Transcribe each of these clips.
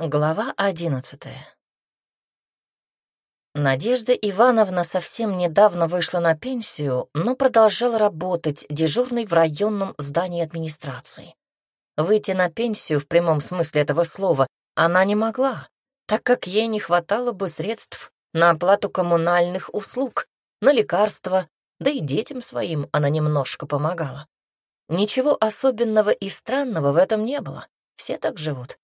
Глава одиннадцатая. Надежда Ивановна совсем недавно вышла на пенсию, но продолжала работать дежурной в районном здании администрации. Выйти на пенсию в прямом смысле этого слова она не могла, так как ей не хватало бы средств на оплату коммунальных услуг, на лекарства, да и детям своим она немножко помогала. Ничего особенного и странного в этом не было, все так живут.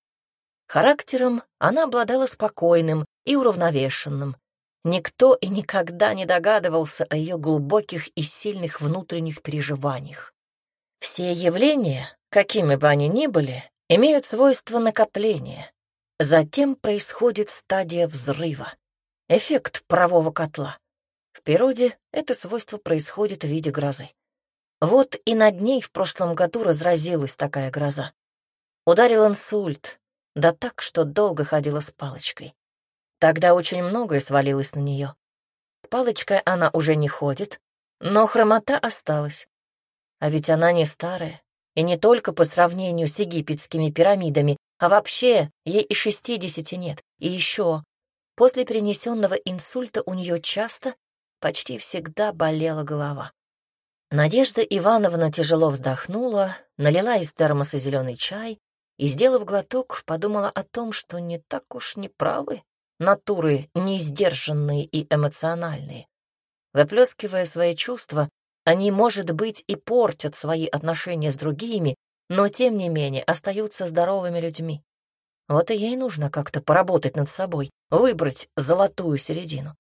Характером она обладала спокойным и уравновешенным. Никто и никогда не догадывался о ее глубоких и сильных внутренних переживаниях. Все явления, какими бы они ни были, имеют свойство накопления. Затем происходит стадия взрыва, эффект парового котла. В природе это свойство происходит в виде грозы. Вот и над ней в прошлом году разразилась такая гроза. Ударил инсульт, да так, что долго ходила с палочкой. Тогда очень многое свалилось на нее. С палочкой она уже не ходит, но хромота осталась. А ведь она не старая, и не только по сравнению с египетскими пирамидами, а вообще ей и шестидесяти нет. И еще, после перенесенного инсульта у нее часто, почти всегда болела голова. Надежда Ивановна тяжело вздохнула, налила из термоса зеленый чай и, сделав глоток, подумала о том, что не так уж неправы натуры неиздержанные и эмоциональные. Выплескивая свои чувства, они, может быть, и портят свои отношения с другими, но, тем не менее, остаются здоровыми людьми. Вот и ей нужно как-то поработать над собой, выбрать золотую середину.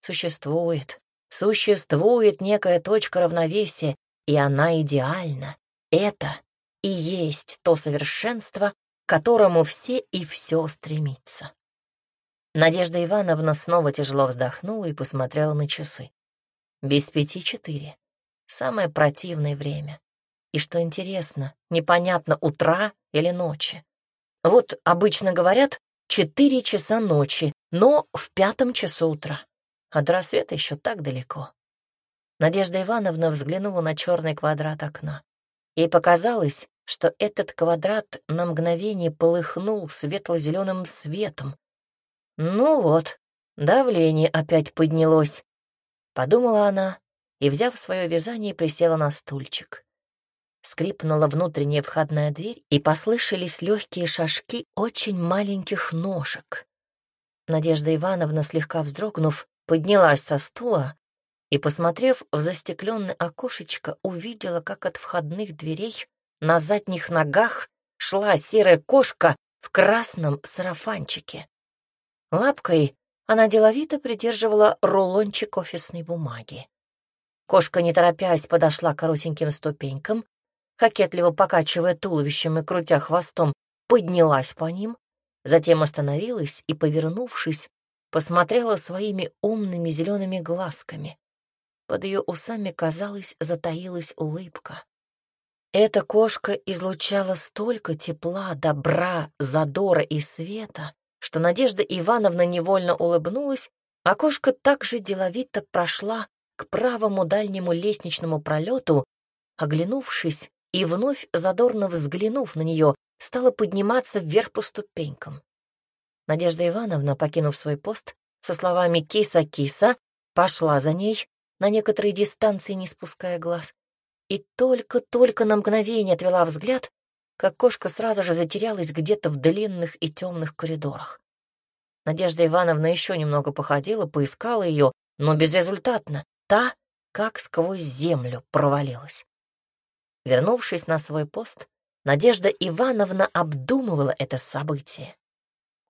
Существует, существует некая точка равновесия, и она идеальна. Это и есть то совершенство, к которому все и все стремятся. Надежда Ивановна снова тяжело вздохнула и посмотрела на часы. Без пяти четыре. Самое противное время. И что интересно, непонятно, утра или ночи. Вот обычно говорят четыре часа ночи, но в пятом часу утра. А до рассвета еще так далеко. Надежда Ивановна взглянула на черный квадрат окна. Ей показалось, что этот квадрат на мгновение полыхнул светло-зеленым светом. Ну вот, давление опять поднялось, подумала она и, взяв свое вязание, присела на стульчик. Скрипнула внутренняя входная дверь, и послышались легкие шажки очень маленьких ножек. Надежда Ивановна, слегка вздрогнув, поднялась со стула и, посмотрев в застекленное окошечко, увидела, как от входных дверей на задних ногах шла серая кошка в красном сарафанчике. Лапкой она деловито придерживала рулончик офисной бумаги. Кошка, не торопясь, подошла к коротеньким ступенькам, кокетливо покачивая туловищем и крутя хвостом, поднялась по ним, затем остановилась и, повернувшись, посмотрела своими умными зелеными глазками. Под ее усами, казалось, затаилась улыбка. Эта кошка излучала столько тепла, добра, задора и света, что Надежда Ивановна невольно улыбнулась, а кошка также деловито прошла к правому дальнему лестничному пролету, оглянувшись и вновь задорно взглянув на нее, стала подниматься вверх по ступенькам. Надежда Ивановна, покинув свой пост, со словами «киса-киса», пошла за ней, на некоторой дистанции не спуская глаз, и только-только на мгновение отвела взгляд, как кошка сразу же затерялась где-то в длинных и темных коридорах. Надежда Ивановна еще немного походила, поискала ее, но безрезультатно. Та, как сквозь землю, провалилась. Вернувшись на свой пост, Надежда Ивановна обдумывала это событие.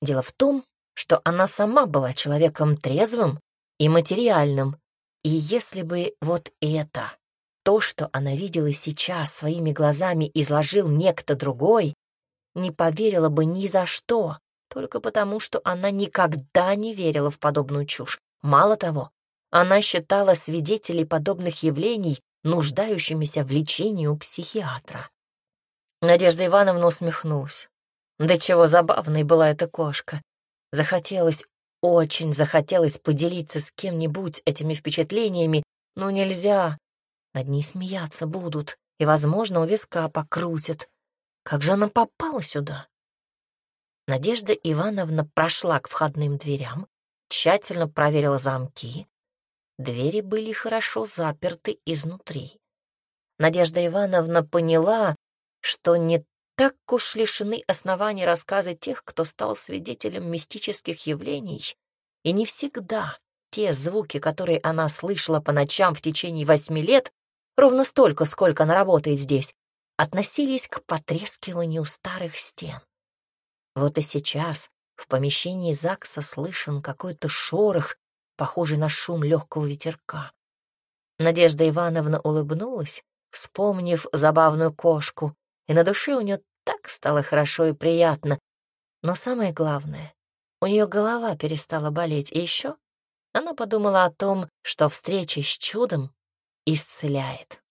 Дело в том, что она сама была человеком трезвым и материальным, и если бы вот это то, что она видела сейчас своими глазами, изложил некто другой, не поверила бы ни за что, только потому, что она никогда не верила в подобную чушь. Мало того, она считала свидетелей подобных явлений нуждающимися в лечении у психиатра. Надежда Ивановна усмехнулась. Да чего забавной была эта кошка. Захотелось, очень захотелось поделиться с кем-нибудь этими впечатлениями, но нельзя, над ней смеяться будут и, возможно, у виска покрутят. Как же она попала сюда? Надежда Ивановна прошла к входным дверям, тщательно проверила замки. Двери были хорошо заперты изнутри. Надежда Ивановна поняла, что не так уж лишены оснований рассказы тех, кто стал свидетелем мистических явлений, и не всегда те звуки, которые она слышала по ночам в течение восьми лет, ровно столько, сколько она работает здесь, относились к потрескиванию старых стен. Вот и сейчас в помещении ЗАГСа слышен какой-то шорох, похожий на шум легкого ветерка. Надежда Ивановна улыбнулась, вспомнив забавную кошку, и на душе у нее так стало хорошо и приятно. Но самое главное, у нее голова перестала болеть, и еще она подумала о том, что встреча с чудом исцеляет.